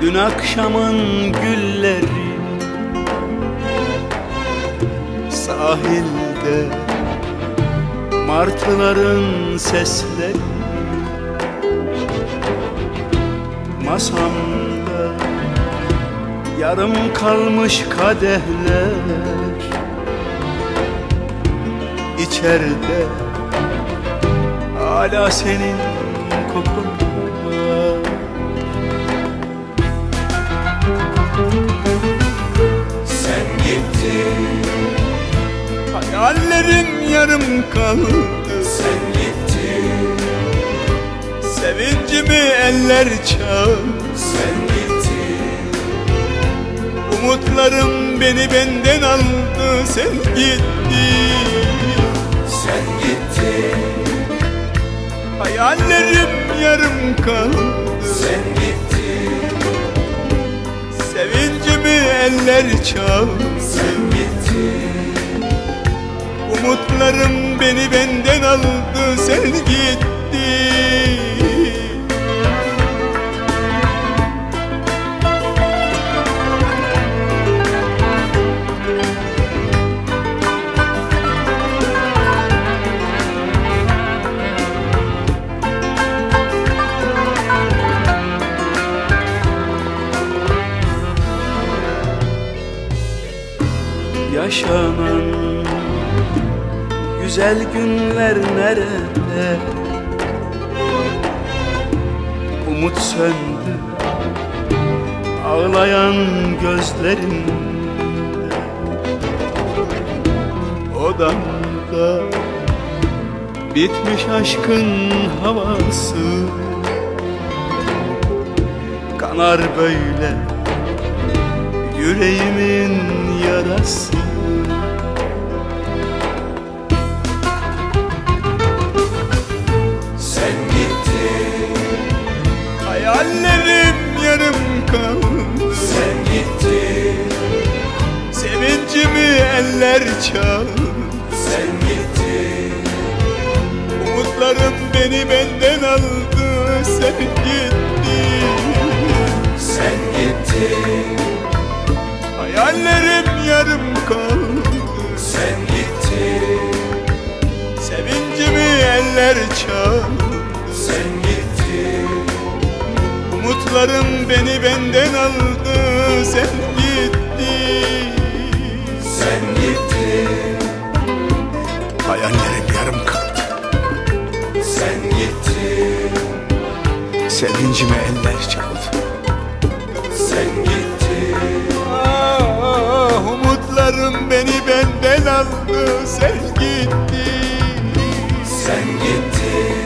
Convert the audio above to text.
Dün akşamın gülleri Sahilde Martıların sesleri Masamda Yarım kalmış kadehler İçeride Hala senin kokun Sen gittin, Hayallerim yarım kaldı. Sen gittin, Sevincimi eller çaldı sen gittin, Umutlarım beni benden aldı. Sen gittin. Sen gittin, Hayallerim yarım kaldı. Sen gittin, Eller çaldı sen gittin, Umutlarım beni benden aldı Sen gittin Yaşanan güzel günler nerede? Umut söndü ağlayan gözlerimde Odamda bitmiş aşkın havası. Kanar böyle yüreğimin yarası eller çaldı sen gittin, Umutlarım beni benden aldı. Sen gittin. Sen gittin, Hayallerim yarım kaldı. Sen gittin, Sevincimi eller çaldı sen gittin, Umutlarım beni benden aldı. Sen gittin Sevincime eller çaldı. Sen gittin. Ah, Umutlarım beni benden aldı. Sen gittin. Sen gittin.